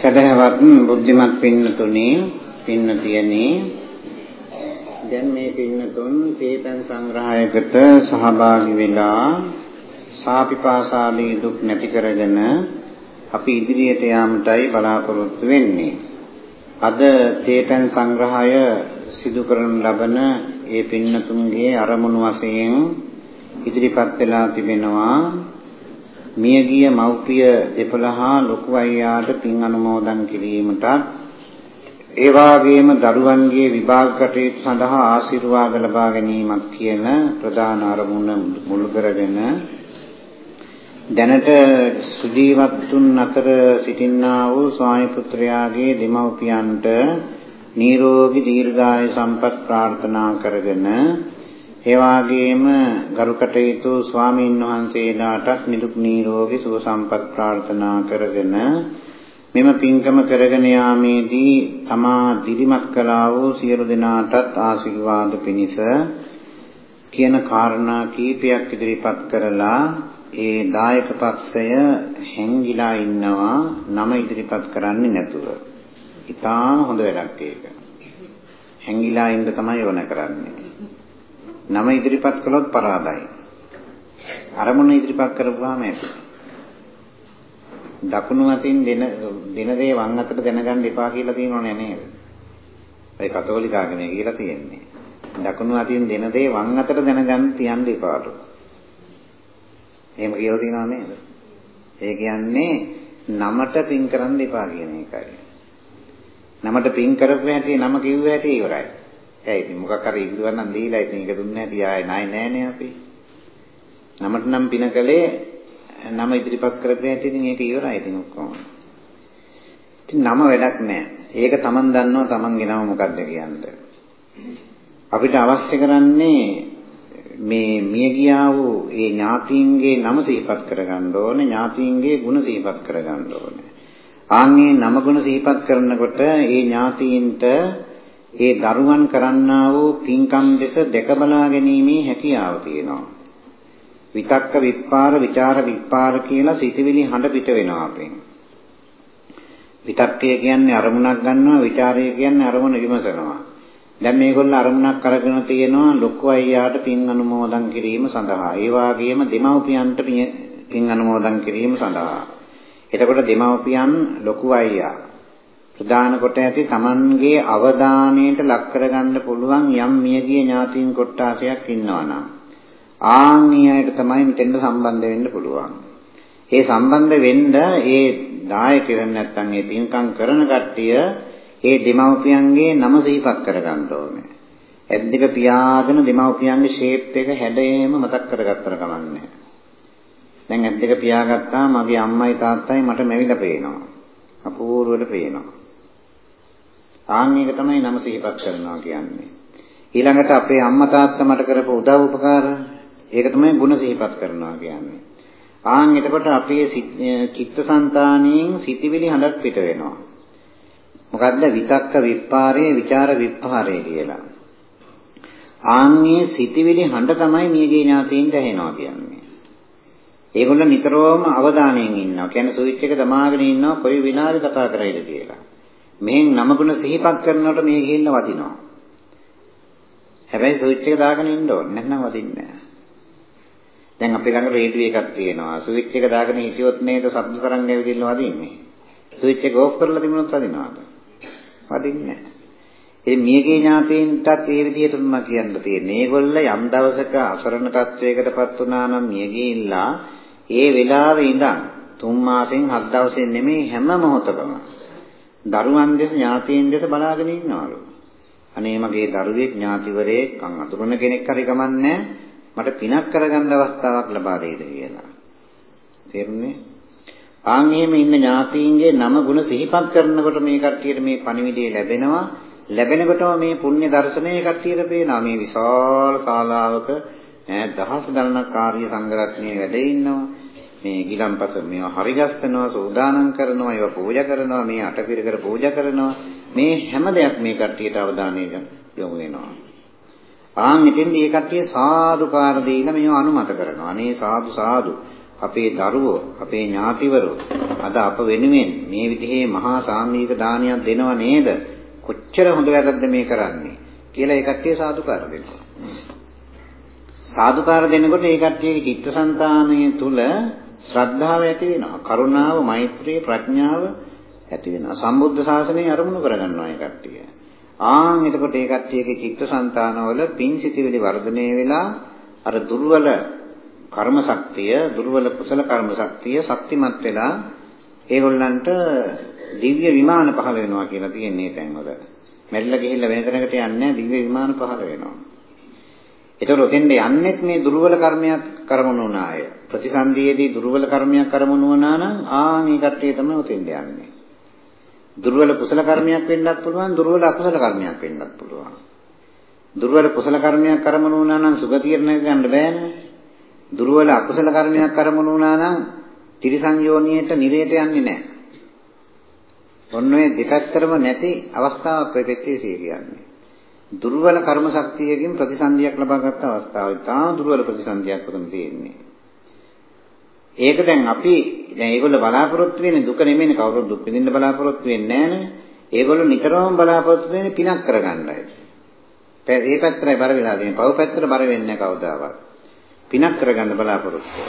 සදහවත් බුද්ධිමත් පින්නතුනි පින්නතියනි දැන් මේ පින්නතුන් තේපන් සංග්‍රහයකට සහභාගී වෙලා සාපිපාසාදී දුක් නැති කරගෙන අපි ඉදිරියට යාමටයි බලාපොරොත්තු වෙන්නේ. අද තේපන් සංග්‍රහය සිදු කරන ලබන ඒ පින්නතුන්ගේ අරමුණු වශයෙන් ඉදිරිපත් වෙලා තිබෙනවා මියගිය මව්පිය දෙපළහා ලොකු අයියාට පින් අනුමෝදන් කිරීමටත් ඒ වාගේම දරුවන්ගේ විභාග කටයුතු සඳහා ආශිර්වාද ලබා ගැනීමත් කියන ප්‍රධාන අරමුණ මුල් කරගෙන දැනට සුජීවත්තුන් අතර සිටින්නා වූ ස්වාමි පුත්‍රයාගේ දෙමව්පියන්ට නිරෝගී දීර්ඝායු සම්පත් ප්‍රාර්ථනා කරගෙන ඒ වාගේම ගරු කටයුතු ස්වාමීන් වහන්සේලාටත් නිදුක් නිරෝගී සුව සම්පත් ප්‍රාර්ථනා කරගෙන මෙම පින්කම කරගෙන යාමේදී තමා දිරිමත් කළා වූ සියලු දෙනාටත් ආශිර්වාද පිණිස කියන කාරණා කීපයක් ඉදිරිපත් කරලා ඒ දායක පක්ෂය හැංගිලා ඉන්නවා නම ඉදිරිපත් කරන්නේ නැතුව. ඉතාම හොඳ වැඩක් ඒක. හැංගිලා ඉන්න තමයි ඕන කරන්නේ. නම ඉදිරිපත් කළොත් පරාදයි. අරමුණ ඉදිරිපත් කරපුවාම ඇති. දකුණු අතින් දෙන දෙන දේ වම් අතට දැනගන්න එපා කියලා තියෙනවනේ නේද? ඒ කතෝලිකාගමේ කියලා තියෙන්නේ. දකුණු අතින් දෙන දේ වම් අතට දැනගන්න තියන්න එපාලු. එහෙම කියලා තියෙනව නේද? ඒ කියන්නේ නමට පින් කරන්න එපා කියන එකයි. නමට පින් කරපු හැටි නම කිව්ව හැටි ඉවරයි. ඒ ඉතින් මොකක් හරි ඉල්ලුවා නම් දීලා ඉතින් ඒක දුන්නේ නැති ආයේ නයි නෑනේ අපි. නමට නම් පින කළේ නම ඉදිරිපත් කරපු හැටි ඉතින් ඒක ඉවරයි ඉතින් ඔක්කොම. ඉතින් නම වැඩක් නෑ. ඒක Taman දන්නවා Tamanගේ නම මොකක්ද කියන්නේ. අපිට අවශ්‍ය කරන්නේ මේ මිය ගියා වූ ඒ ඥාතීන්ගේ නම සිහිපත් කරගන්න ඕනේ ඥාතීන්ගේ ගුණ සිහිපත් කරගන්න ඕනේ. ආන්ගේ නම ගුණ සිහිපත් කරනකොට ඒ ඥාතීන්ට ඒ දරුවන් කරන්නා වූ පින්කම් දෙස දැක බලා ගැනීමේ හැකියාව තියෙනවා. විතක්ක විප්පාර ਵਿਚාර විප්පාර කියලා සිතවිලි හඬ පිට වෙනවා අපෙන්. විතක්කය කියන්නේ අරමුණක් ගන්නවා විචාරය කියන්නේ අරමුණ විමසනවා. දැන් මේගොල්ලෝ අරමුණක් අරගෙන තියෙනවා ලොකු අයියාට පින් අනුමෝදන් කිරීම සඳහා. ඒ වගේම දෙමව්පියන්ට පින් අනුමෝදන් කිරීම සඳහා. එතකොට දෙමව්පියන් ලොකු අයියා ප්‍රදාන කොට ඇති Tamanගේ අවධානයට ලක් කරගන්න පුළුවන් යම් මියගිය ඥාතීන් කොට්ටාසයක් ඉන්නවනම් ආන්නියයට තමයි මෙතෙන්ට සම්බන්ධ වෙන්න පුළුවන්. ඒ සම්බන්ධ වෙන්න ඒ දායකයන් නැත්තම් ඒ පින්කම් කරන කට්ටිය ඒ දෙමව්පියන්ගේ නම සිහිපත් කරගන්න ඕනේ. ඇද්දක පියාගෙන දෙමව්පියන්ගේ ෂේප් එක හැඩයම මතක් කරගත්තර කමන්නේ. දැන් ඇද්දක පියාගත්තා මගේ අම්මයි තාත්තයි මට මැවිලා පේනවා. අපූර්වට පේනවා. ආන්නේක තමයි නම සිහිපත් කරනවා කියන්නේ. ඊළඟට අපේ අම්මා තාත්තා මට කරපු උදව් උපකාර ඒක තමයි ಗುಣ සිහිපත් කරනවා කියන්නේ. ආන් එතකොට අපේ චිත්තසංතානයෙන් සිතිවිලි හඬක් පිට වෙනවා. මොකද්ද විතක්ක විප්පාරේ විචාර විප්පාරේ කියලා. ආන්නේ සිතිවිලි හඬ තමයි මියගේ ඥාතීන්ට ඇහෙනවා කියන්නේ. ඒගොල්ලෝ නිතරම අවධානයෙන් ඉන්නවා. කියන්නේ ස්විච් එක දමාගෙන ඉන්නවා කොයි විනාඩි කතා කරයිද කියලා. මෙහෙන් නමගුණ සිහිපත් කරනකොට මේ ගිහිල්ලා වදිනවා. හැබැයි ස්විච් එක දාගෙන ඉන්න ඕනේ නැත්නම් වදින්නේ නැහැ. දැන් අපි ළඟ රේඩියෝ එකක් තියෙනවා. ස්විච් එක දාගෙන හිටියොත් නේද ශබ්ද තරංග ඇවිදින්න වදින්නේ. ස්විච් එක ඕෆ් කරලා තිබුණොත් වදිනවද? වදින්නේ නැහැ. ඒ මියගේ ඥාතීන්ටත් ඒ විදිහට මම කියන්න තියෙන්නේ. මේගොල්ල යම් දවසක අසරණ තත්වයකටපත් වුණා නම් මියගිහිල්ලා ඒ වෙලාවේ ඉඳන් තුන් මාසෙන් හත් දවසෙන් නෙමෙයි හැම මොහොතකම දරුවන් දෙස ඥාතීන් දෙස බලාගෙන ඉන්නවලු. අනේ මගේ දරුවෙක් ඥාතිවරයෙක් අන් අතුරුන කෙනෙක් හරි කමන්නේ මට පිනක් කරගන්න අවස්ථාවක් ලබා දෙයිද කියලා. තේරුණේ? ආන් එහෙම ඉන්න ඥාතීන්ගේ නම ගුණ සිහිපත් කරනකොට මේ කට්ටියට මේ පණිවිඩය ලැබෙනවා. ලැබෙනකොටම මේ පුණ්‍ය දර්ශනය කට්ටියට පේනවා. මේ විශාල ශාලාවක දහස් ගණනක් කාර්ය සංගරත්නයේ වැඩ ඉන්නවා. මේ ගිලම්පස මේවා හරිගස්සනවා සෝදානම් කරනවා ඒවා පූජා කරනවා මේ අටපිරිකර පූජා කරනවා. මේ හැම දෙයක් මේ කට්ටියට අවධානය යොමු වෙනවා. ආන් ඉතින් මේ කට්ටිය සාදුකාර දීලා මේව අනුමත කරනවා. අනේ සාදු සාදු. අපේ දරුවෝ, අපේ ඥාතිවරු අද අප වෙනුවෙන් මේ විදිහේ මහා සාමීක දානයක් දෙනව නේද? කොච්චර හොඳ වැඩක්ද මේ කරන්නේ? කියලා ඒ කට්ටිය සාදුකාර දෙනවා. සාදුකාර දෙනකොට ඒ කට්ටියගේ චිත්තසංතානය තුල ශ්‍රද්ධාව ඇති වෙනවා. කරුණාව, මෛත්‍රිය, ප්‍රඥාව ඇති වෙනවා. සම්බුද්ධ ශාසනය අරමුණු කරගන්නවා ඒ කට්ටිය. ආන් එතකොට ඒ කට්ටියගේ චිත්තසංතානවල පින් සිතිවිලි වර්ධනය වෙලා අර දුර්වල කර්ම ශක්තිය, දුර්වල කුසල කර්ම ශක්තිය ශක්තිමත් වෙලා ඒගොල්ලන්ට දිව්‍ය විමාන පහළ වෙනවා කියලා තියෙන්නේ තැන්වල. මැරිලා ගිහිල්ලා වෙන තැනකට යන්නේ දිව්‍ය විමාන පහළ වෙනවා. ඒතකොට ඔතෙන්ද යන්නෙත් මේ දුර්වල කර්මයක් කරමුණු නාය. ප්‍රතිසන්දියේදී දුර්වල කර්මයක් කරමුණු වුණා නම් ආ මේ කට්ටිය තමයි ඔතෙන්ද යන්නේ. දුර්වල කුසල කර්මයක් වෙන්නත් පුළුවන් දුර්වල අකුසල කර්මයක් වෙන්නත් පුළුවන්. දුර්වල කුසල කර්මයක් කරමුණු වුණා නම් සුගතියට ගන්න බෑනේ. දුර්වල අකුසල කර්මයක් කරමුණු වුණා නම් ත්‍රිසං යෝනියට නිරේත යන්නේ නැහැ. ඔන්න ඔය දෙපැත්තරම නැති අවස්ථාවක් ඔය පෙත්තේසිය කියන්නේ. දුර්වල කර්ම ශක්තියකින් ප්‍රතිසන්දියක් ලබාගත් අවස්ථාව. තා දුර්වල ප්‍රතිසන්දියක් උතන තියෙන්නේ. ඒක දැන් අපි දැන් ඒගොල්ලෝ බලාපොරොත්තු වෙන්නේ දුක නෙමෙයිනේ කවුරුත් දුක් විඳින්න බලාපොරොත්තු වෙන්නේ නැහනේ. ඒගොල්ලෝ නිතරම බලාපොරොත්තු වෙන්නේ පිනක් කරගන්නයි. ඒ පැත්තටයි බර වෙලා තියෙන්නේ. පව් පැත්තට බර වෙන්නේ කවදාවත්. පිනක් කරගන්න බලාපොරොත්තු.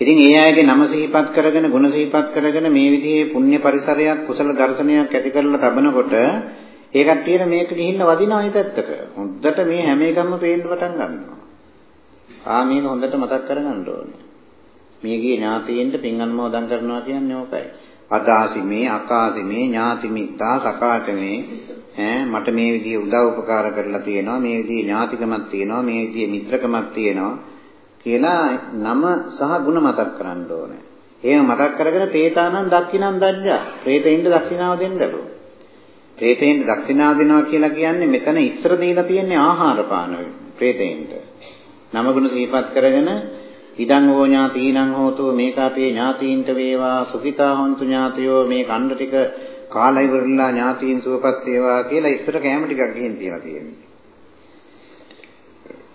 ඉතින් ඒ අයගේ නම සිහිපත් කරගෙන ගුණ සිහිපත් කරගෙන මේ විදිහේ පුණ්‍ය පරිසරයක් කුසල දර්ශනයක් ඇති කරලා තබනකොට ඒ කට්ටියට මේක ගිහිල්ලා වදිනවා මේ පැත්තට. හොඳට මේ හැම එකම පේන්න පටන් ගන්නවා. ආ මේක හොඳට මතක් කරගන්න ඕනේ. මේගේ ඥාතීන්ට පින් අනුමෝදන් කරනවා කියන්නේ ඕකයි. අදාසි මේ අකාසි මේ ඥාති මිත්තා සකාට මේ ඈ මට මේ විදිහේ උදව් උපකාර කරලා තියෙනවා මේ විදිහේ ඥාතිකමක් තියෙනවා මේ විදිහේ මිත්‍රකමක් තියෙනවා කියලා නම සහ ಗುಣ මතක් කරන්න ඕනේ. එහෙම මතක් කරගෙන ප්‍රේතානං දක්ඛිනං දජ්ජා. ප්‍රේතයින්ද දක්ෂිනාව දෙන්න ලැබුවා. ප්‍රේතයින්ද දක්ෂිනාව දෙනවා කියලා කියන්නේ මෙතන ඉස්සර දීලා තියෙන්නේ ආහාර පාන ප්‍රේතයින්ට. නම ගුණ සිහිපත් කරගෙන ඉදං හෝ ඥාතීනං හෝතු මේක අපේ ඥාතීන්ට වේවා සුඛිතා හොන්තු ඥාතයෝ මේ කණ්ඩ ටික කාලා ඉවරලා ඥාතීන් සුවපත් වේවා කියලා ඉස්සර කැම ටිකක් ගිහින් තියලා තියෙන්නේ.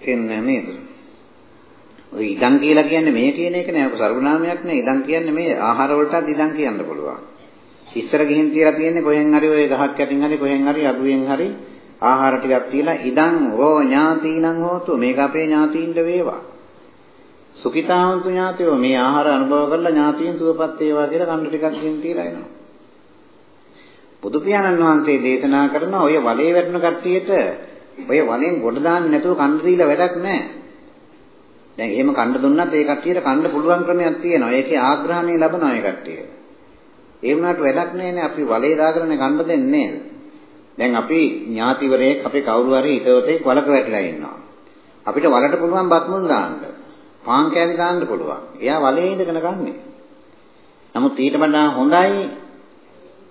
එන්නේ නේද? ඔය ඉදං කියලා කියන්නේ මේ කියන එක නෑ. ඔක සර්වනාමයක් නෑ. ඉදං කියන්නේ මේ ආහාර වලටත් ඉදං කියන්න පුළුවන්. ඉස්සර ගිහින් තියලා තියෙන්නේ කොහෙන් හරි ඔය ගහක් යටින් හරි කොහෙන් හරි අගුවෙන් හරි ආහාර ටිකක් තියලා ඉදං ඕ ඥාතීනං හෝතු මේක අපේ ඥාතීන්ට වේවා. සුඛිතාවන්තු ඥාතියෝ මේ ආහාර අනුභව කරලා ඥාතීන් සුවපත් වේවා කියලා කන්න ටිකක් ගෙන් තියලා එනවා. බුදු පියාණන් වහන්සේ දේශනා කරන ඔය වලේ වැටෙන කට්ටියට ඔය වලෙන් ගොඩ දාන්න නැතුව කන්න දීලා වැඩක් නැහැ. දැන් එහෙම කන්න දුන්නත් ඒ කට්ටියට කන්න පුළුවන් ක්‍රමයක් තියෙනවා. ඒකේ ආග්‍රහණය ලැබනවා ඒ කට්ටිය. ඒ වුණාට වැඩක් නැහැ අපි වලේ දාගෙන කන්න දෙන්නේ දැන් අපි ඥාතිවරයෙක් අපේ කවුරු හරි හිතවතෙක් වලක වැටිලා ඉන්නවා. අපිට වලට පුළුවන් බත් මුල් දාන්න. පාන් කෑලි දාන්න පුළුවන්. එයා වලේ ඉඳගෙන ගන්නෙ. නමුත් ඊට වඩා හොඳයි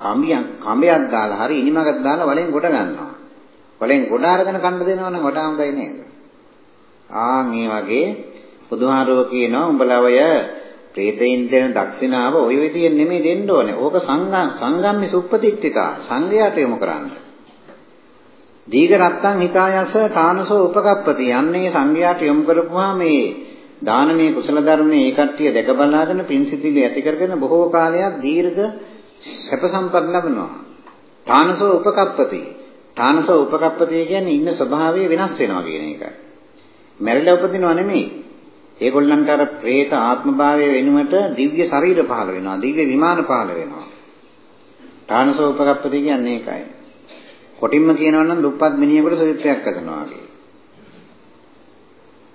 කම්බියක් කම්බයක් දාලා හරි ඉනිමකක් දාලා වලෙන් ගොඩ ගන්නවා. වලෙන් ගොඩ අරගෙන කන්න දෙනවනම් වඩා හොඳයි නේද? ආන් මේ වගේ බුදුහාරෝ කියනවා උඹලා ඔය ප්‍රේතයින් දෙන දක්ෂිනාව ওই විදියෙන් නෙමෙයි දෙන්න ඕනේ. ඕක සංගම් සංගම්මේ සුප්පතිත්තිකා සංගයට යොමු කරන්න. දීඝ රත්තං හිතායස තානසෝ උපකප්පති යන්නේ සංගයට යොමු කරපුවා මේ දානමය කුසල ධර්මයේ ඒ කට්ටිය දැක බලාගෙන පින්සිතිලි ඇති කරගෙන බොහෝ කාලයක් දීර්ඝ සැප සම්පත් ලබනවා. තානසෝ උපකප්පති. තානසෝ උපකප්පති කියන්නේ ඉන්න ස්වභාවය වෙනස් වෙනවා කියන එකයි. මැරිලා උපදිනව නෙමෙයි. ඒගොල්ලන්ට අර പ്രേත ආත්මභාවය වෙනුවට දිව්‍ය ශරීර පහළ වෙනවා. දිව්‍ය විමාන පහළ වෙනවා. තානසෝ උපකප්පති කියන්නේ ඒකයි. කොටින්ම කියනවා නම් දුප්පත් මිනිහෙකුට සුවිත්‍රයක් කරනවා වගේ.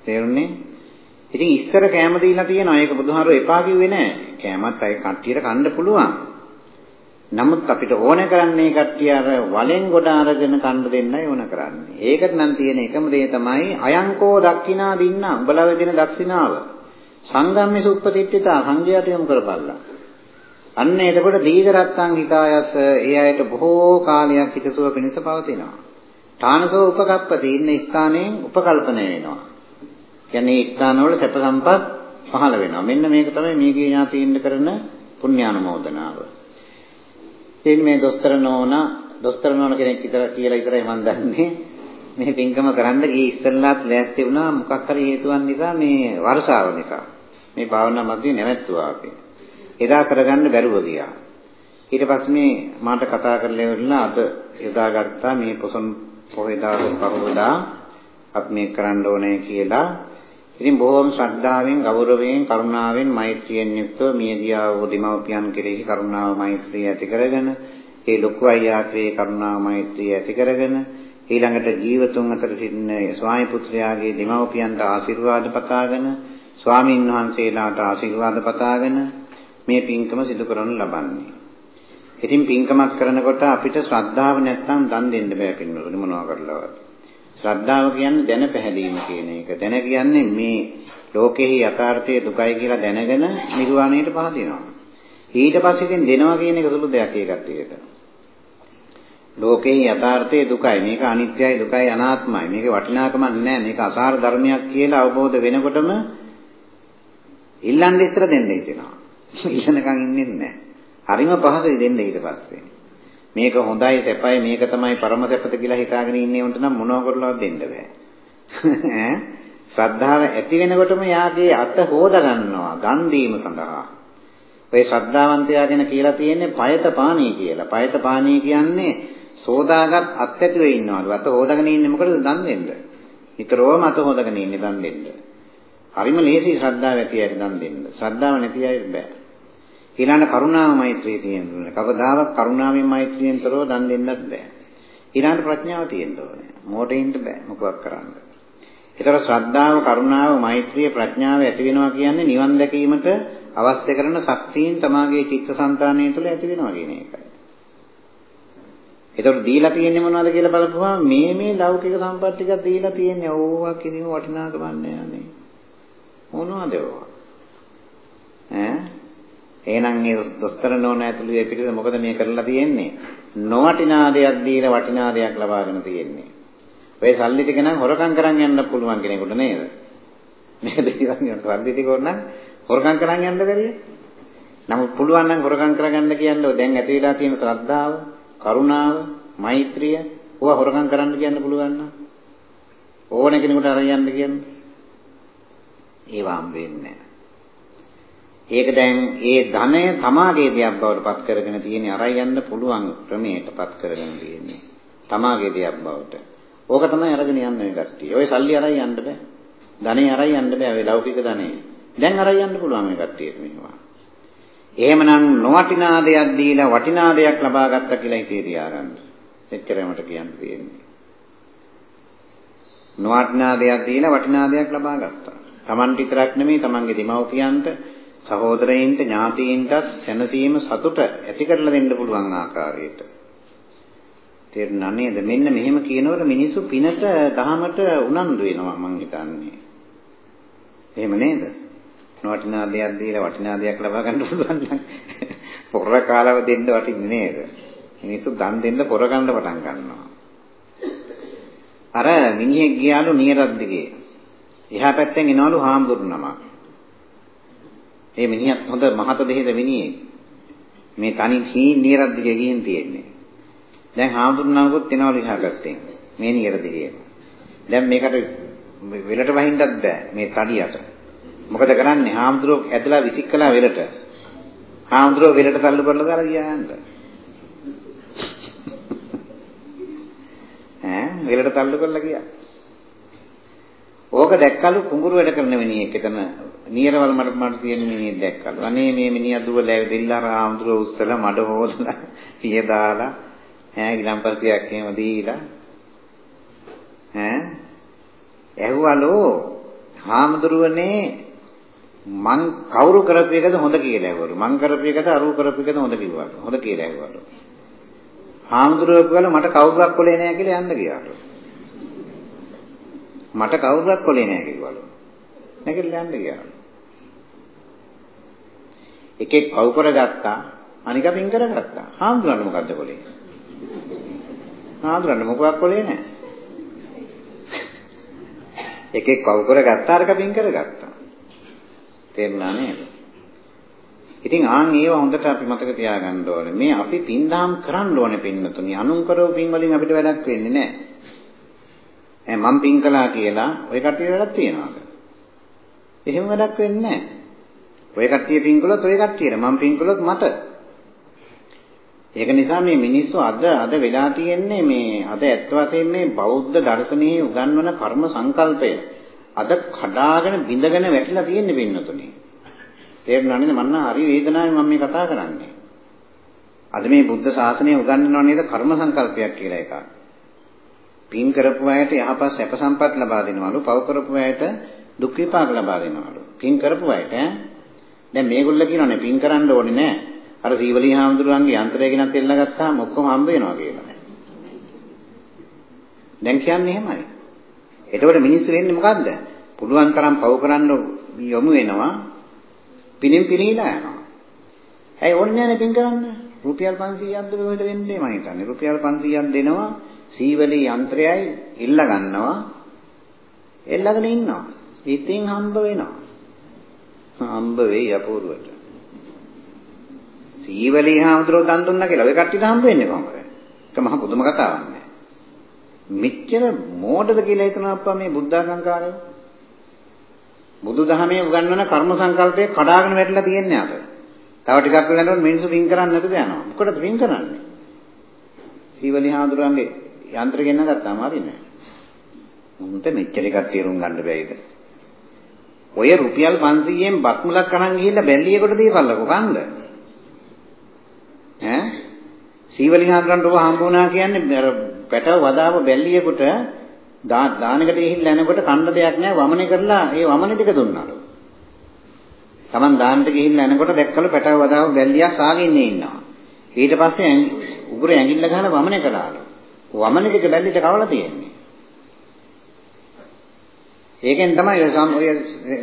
තේරුණේ? ඉතින් ඉස්සර කැම දීලා තියෙනවා. ඒක බුදුහාරෝ එපා කිව්වේ නෑ. කැමත් අය කට්ටියට කන්න පුළුවන්. නමුත් අපිට ඕන කරන්නේ කට්ටිය අර වලෙන් ගොඩ අරගෙන කන්න දෙන්නයි ඕන කරන්නේ. ඒකට නම් තියෙන එකම දේ තමයි අයංකෝ දක්ඛිනා දින්න උඹලා වෙදින දක්ෂිනාව. සංගම්මේ සුප්පතිට්ඨිතා සංඝයාට යොමු කරපල්ලා. අන්න එතකොට දීඝ රත්තං හිතායස ඒ අයට බොහෝ කාලයක් හිතසුව පිණිස පවතිනවා. තානසෝ උපකප්පති ඉන්න ස්ථානයෙන් උපකල්පනය වෙනවා. කියන්නේ ස්ථානවල සැප සම්පත් පහළ වෙනවා. මෙන්න මේක තමයි මේකේ ඥාතීන් කරන පුණ්‍යානුමෝදනාව. ඉතින් මේ දොස්තර නෝනා දොස්තර නෝනා කෙනෙක් විතර කියලා විතරයි මම දන්නේ. මේ පින්කම කරන්න ගියේ ඉස්සෙල්ලාත් ලෑස්ති වුණා මොකක් හරි හේතුවක් නිසා මේ වර්ෂාව නිසා. මේ භාවනා මැදදී නැවැත්තුවා අපි. එදා කරගන්න බැරුව ගියා. ඊට පස්සේ මේ මාට කතා කරලා ඉවරලා අද යොදාගත්තා මේ පොසොන් පොහේ දවස් පහවදා අපි මේ කරන්න ඕනේ කියලා. ඉතින් බොහොම ශ්‍රද්ධාවෙන්, ගෞරවයෙන්, කරුණාවෙන්, මෛත්‍රියෙන් යුක්තව මියදියා වූ දෙමව්පියන් කෙරෙහි කරුණාව මෛත්‍රිය ඇති කරගෙන, ඒ ලොකු අයියාගේ කරුණාව මෛත්‍රිය ඇති කරගෙන, ඊළඟට ජීවතුන් අතර සිටින ස්වාමි පුත්‍රයාගේ දෙමව්පියන්ට ආශිර්වාද පතාගෙන, ස්වාමින් වහන්සේලාට ආශිර්වාද පතාගෙන මේ පින්කම සිදු කරනු ලබන්නේ. ඉතින් පින්කමක් කරනකොට අපිට ශ්‍රද්ධාව නැත්නම් දන් දෙන්න බෑ පින්නොත් මොනවා කරලවත්. ශ්‍රද්ධාව කියන්නේ දැන පැහැදීම කියන එක. දැන කියන්නේ මේ ලෝකෙහි යථාර්ථය දුකයි කියලා දැනගෙන නිර්වාණයට පහදිනවා. ඊට පස්සේ ඉතින් දෙනවා කියන එක සුළු දෙයක් ඒ කට්ටියට. ලෝකෙහි යථාර්ථය දුකයි. මේක අනිත්‍යයි දුකයි අනාත්මයි. මේක වටිනාකමක් නැහැ. මේක අසාර ධර්මයක් කියලා අවබෝධ වෙනකොටම ඉල්ලන්න ඉස්සර දෙන්න හිතෙනවා. ඉල්ලනකම් ඉන්නේ නැහැ. හරිම පහසුයි දෙන්න ඊට පස්සේ. මේක හොඳයි සැපයි මේක තමයි පරම සැපත කියලා හිතාගෙන ඉන්නේ උන්ට නම් මොනව කරලවත් දෙන්න බෑ. ඈ ශ්‍රද්ධාව ඇති වෙනකොටම යාගේ අත හොද ගන්නවා ගන් දීම සඳහා. ඔය ශ්‍රද්ධාවන්තයා ගැන කියලා තියෙන්නේ පයත පාණී කියලා. පයත පාණී කියන්නේ සෝදාගත් අත් ඇතුලේ ඉන්නවලු. අත හොදගෙන ඉන්නේ මොකටද දන් දෙන්න. නිතරම අත හොදගෙන ඉන්නේ දන් දෙන්න. හරිම ලේසි ශ්‍රද්ධාව ඇති අය දන් දෙන්න. ශ්‍රද්ධාව නැති අය බෑ. ඊළඟ කරුණාව මෛත්‍රිය තියෙන්න ඕනේ. කවදාවත් කරුණාවෙන් මෛත්‍රියෙන් තොරව දන් දෙන්නත් බෑ. ඊළඟ ප්‍රඥාව තියෙන්න ඕනේ. මොඩේින්ද බෑ මොකක් කරන්න. ඒතර ශ්‍රද්ධාව, කරුණාව, මෛත්‍රිය, ප්‍රඥාව ඇති වෙනවා කියන්නේ නිවන් දැකීමට අවශ්‍ය කරන ශක්තියින් තමාගේ චිත්තසංතානය තුළ ඇති වෙනවා කියන එකයි. ඒතකොට දීලා තියෙන්නේ මොනවද කියලා බලපුවම මේ මේ ලෞකික සම්පත් ටික දීලා තියෙන්නේ ඕවා කිසිම වටිනාකමක් නැහැ මොනවද ඒවා ඈ එහෙනම් මේ දොස්තර නෝන ඇතුළු ඒ පිළිස මොකද මේ කරලා තියෙන්නේ? නොවටිනා දෙයක් දීලා වටිනා දෙයක් ලබාගෙන තියෙන්නේ. ඔය සල්ලි ටික නම් හොරකම් කරන් යන්න පුළුවන් කෙනෙකුට නේද? මේක දෙවියන් සල්ලි ටික ඕන නම් හොරකම් කරන් යන්න බැරිය. නමුත් පුළුවන් නම් හොරකම් කරගන්න කියන්නේ දැන් ඇති වෙලා තියෙන ශ්‍රද්ධාව, කරුණාව, මෛත්‍රිය ඕවා හොරකම් කරන්න කියන්න පුළුවන් නම් ඕන කෙනෙකුට අරන් යන්න කියන්නේ. ඒවා හම්බ වෙන්නේ නැහැ. ඒක දැන් ඒ ධනය තමාගේ දෙයක් බවට පත් කරගෙන තියෙන අරයි යන්න පුළුවන් ක්‍රමයට පත් කරගෙන තියෙන්නේ. තමාගේ දෙයක් බවට. ඕක තමයි අරගෙන යන්නේ කට්ටිය. ඔය සල්ලි අරයි යන්න බෑ. ධනෙ අරයි යන්න බෑ. ඔය ලෞකික ධනෙ. දැන් අරයි යන්න පුළුවන් මේ කට්ටියට මේවා. එහෙමනම් නොවටිනා දෙයක් දීලා වටිනා දෙයක් ලබා ගත්තා කියලා හිතේ තියාගන්න. එච්චරයි මට කියන්න තියෙන්නේ. නොවටිනා දෙයක් දීලා වටිනා දෙයක් ලබා ගත්තා. Taman විතරක් නෙමෙයි Tamanගේ දෙමව්පියන්ට සහෝදරයින්ට ඥාතීන්ටත් සැනසීම සතුට ඇති කරලා දෙන්න පුළුවන් ආකාරයට. තේරුණා නේද? මෙන්න මෙහෙම කියනකොට මිනිස්සු පිනට දහමට උනන්දු වෙනවා මං හිතන්නේ. එහෙම නේද? නොවටිනා දෙයක් දීලා වටිනා දෙයක් ලබා ගන්න පුළුවන් නම් පොර කාලව දෙන්න වටින්නේ නේද? මිනිස්සු දන් දෙන්න පොර ගන්න පටන් ගන්නවා. අර මිනිහෙක් ගියාලු නියරද්දිගේ. එහා පැත්තෙන් එනවලු හාමුදුරු නමක්. මේ මිනිහත් හොඳ මහත දෙහෙද මිනිහෙක්. මේ තනි හීන් නියරද්දිගේ ගිහින් තියෙන්නේ. දැන් හාමුදුරුවන්කුත් එනවා ලිහාගත්තේ. මේ නියරදිගේ. දැන් මේකට වෙලට වහින්නත් බෑ මේ තඩියට. මොකද කරන්නේ? හාමුදුරුවෝ ඇදලා විසික් කළා වෙලට. හාමුදුරුවෝ වෙලට තල්ලු කරලා දාලා ගියා යන්න. ඈ වෙලට තල්ලු කරලා ගියා. ඕක දැක්කලු කුඹුරු වැඩ කරන මිනිහෙක් එතන නියරවල මට මට තියෙන මිනිහෙක් දැක්කලු. අනේ මේ මිනිහා දුවලා ඇවිදilla රාමතුරු උස්සලා මඩ හොදලා පිය දාලා ඈ ගිලම්පරතියක් එහෙම දීලා ඈ ඇහුවලෝ හාමුදුරුවනේ මං කවුරු කරපු එකද හොඳ කියලා ඇහුවලු. මං කරපු එකද අරු කරපු එකද හොඳ කිව්වලු. හොඳ කියලා ඇහුවලු. හාමුදුරුවෝ කිව්වලු මට කවුරුවක් කොලේ නෑ කියලා යන්න ගියාලු. මට කවුරුවත් කොලේ නෑ කිව්වලු. නැගිටලා යන්න ගියාලු. එකෙක් පව් කරගත්තා අනික පින් කරගත්තා. හාමුදුරන් මොකද්ද කොලේ? හාමුදුරන් මොකක් කොලේ නෑ. එකෙක් පව් කරගත්තා අරක පින් කරගත්තා. තේරුණා නේද? ඉතින් ආන් ඒව හොඳට අපි මතක තියාගන්න ඕනේ. මේ අපි පින්දාම් කරන්න ඕනේ පින්නතුනි. අනුන් කරව පින් වලින් අපිට වැඩක් වෙන්නේ නැහැ. ඈ මම පින් කළා කියලා ওই කට්ටිය වැඩක් තියනවාද? එහෙම වැඩක් වෙන්නේ නැහැ. ඔය කට්ටිය පින් කළොත් ඔය කට්ටියට මම පින් කළොත් මට. ඒක නිසා මේ මිනිස්සු අද අද වෙලා තියෙන්නේ මේ අද ඇත්ත වශයෙන්ම මේ බෞද්ධ දර්ශනයේ උගන්වන කර්ම සංකල්පය අද කඩාගෙන බිඳගෙන වැටිලා තියෙන්නේ පින්නතුනේ. තේරුණා නේද? මන්න හරි වේදනාවෙන් මම මේ කතා කරන්නේ. අද මේ බුද්ධ ශාසනය උගන්වනවා නේද කර්ම සංකල්පයක් කියලා එකක්. පින් කරපු අයට යහපත් සැප සම්පත් ලබා දෙනවලු, පව් කරපු අයට දුක් විපාක ලබා දෙනවලු. පින් කරපු අයට දැන් මේගොල්ලෝ කියනවානේ පින් කරන්න ඕනේ නෑ. අර සීවලී හාමුදුරුවන්ගේ යන්ත්‍රය ගෙනත් එල්ල ගත්තාම ඔක්කොම හම්බ වෙනවා කියලා. දැන් කියන්නේ එහෙමයි. එතකොට මිනිස්සු වෙන්නේ මොකද්ද? පුළුවන් තරම් පව කරන්න යොමු වෙනවා. පිනින් පිරීලා යනවා. ඇයි ඕනේ නැහැ පින් කරන්න? රුපියල් 500ක්ද මෙහෙට වෙන්නේ මම හිතන්නේ. රුපියල් 500ක් දෙනවා සීවලී යන්ත්‍රයයි ඉල්ල ගන්නවා. එල්ලගෙන ඉන්නවා. ඉතින් හම්බ වෙනවා. හම්බ වෙයි අපූර්වට. සීවලී හාමුදුරුවෝ දන් දුන්නා කියලා ඔය කට්ටියට හම්බ වෙන්නේ කොහොමද? ඒක මහා පුදුම කතාවක් නේ. මෙච්චර මෝඩද කියලා හිතනවා අප්පා මේ බුද්ධාගංකාරය. බුදුදහමේ උගන්වන කර්ම සංකල්පය කඩාගෙන වැටලා තියෙන්නේ අද. තව ටිකක් වෙනකොට මිනිස්සු පින් කරන්නේ නැතුව යනවා. මොකටද පින් කරන්නේ? සීවලී හාමුදුරුවන්ගේ යන්ත්‍ර ගෙන්න ගත්තාම හරිනේ. මුන්ට මෙච්චර එකක් තේරුම් ගන්න බැයිද? ඔය රුපියල් 500ෙන් බත් මුලක් අරන් ගිහිල්ලා බැල්ලියකට දීපල්ලකෝ කන්න. ඈ සීවලී හාමුදුරන්ට ඔබ හම්බ වුණා කියන්නේ අර පැටව වදාව බැල්ලියෙකුට දානකට ගිහිල්ලා එනකොට කන්න දෙයක් නැහැ වමනේ කරලා ඒ වමනේ ටික දුන්නාලු. Taman දානට ගිහිල්ලා එනකොට දැක්කලු පැටව වදාව බැල්ලියක් සාගෙන ඉන්නවා. ඊට පස්සේ උගුර ඇඟිල්ල ගහලා වමනේ කළාලු. වමනේ ටික බැල්ලිට කවලා තියෙන්නේ. ඒකෙන් තමයි ඔය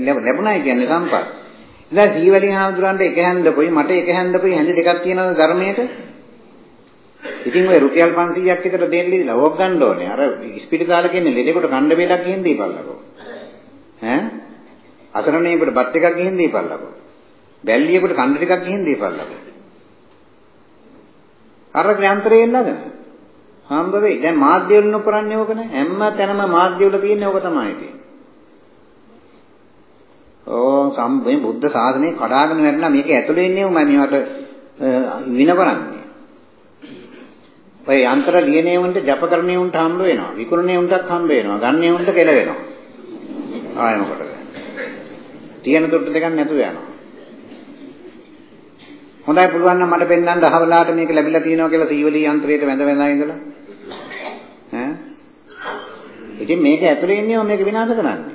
ලැබුණයි කියන්නේ සම්පත්. ඉතින් සීවලී හාමුදුරන්ට එක හැන්දපොයි මට එක හැන්දපොයි හැන්ද දෙකක් තියෙනවද ධර්මයට? ඉතින් ඔය රුපියල් 500ක් විතර දෙන්න දීලා ඕක ගන්න ඕනේ. අර ඉස්පිරිතාල කියන්නේ ලෙඩෙකුට කණ්ඩ බෙලක් ගිහින් දීපල්ලකෝ. ඈ? අසරණේකට බත් එකක් ගිහින් දීපල්ලකෝ. බැල්ලියෙකුට කණ්ඩ ටිකක් ගිහින් දීපල්ලකෝ. අර ග්‍රන්ථරේ එන්නද? හම්බ වෙයි. දැන් මාධ්‍ය වලින් උපරන්නේ ඕක නේ. හැම තැනම මාධ්‍ය වල තියෙන්නේ ඕක තමයි තියෙන්නේ. ඕ සම්බේ බුද්ධ ශාසනය කඩාගෙන වැටෙනා මේක ඇතුලේ ඉන්නේ මම මේවට වින කරන්නේ. ඔය යන්ත්‍ර ලියනේ උන්ට ජප කරන්නේ උන්ට හම්බ වෙනවා. විකුණනේ උන්ටත් හම්බ වෙනවා. ගන්නේ උන්ට කෙල වෙනවා. ආයෙ මොකටද? තියෙන තොට්ටු දෙකක් නැතුව යනවා. හොඳයි පුළුවන් නම් මට පෙන්වන්න දහවලාට මේක ලැබිලා තියෙනවා කියලා සීවලී යන්ත්‍රයට වැඳ වැඳා ඉඳලා. ඈ? ඉතින් මේක ඇතුලේ ඉන්නේ මේක විනාශ කරන්නේ.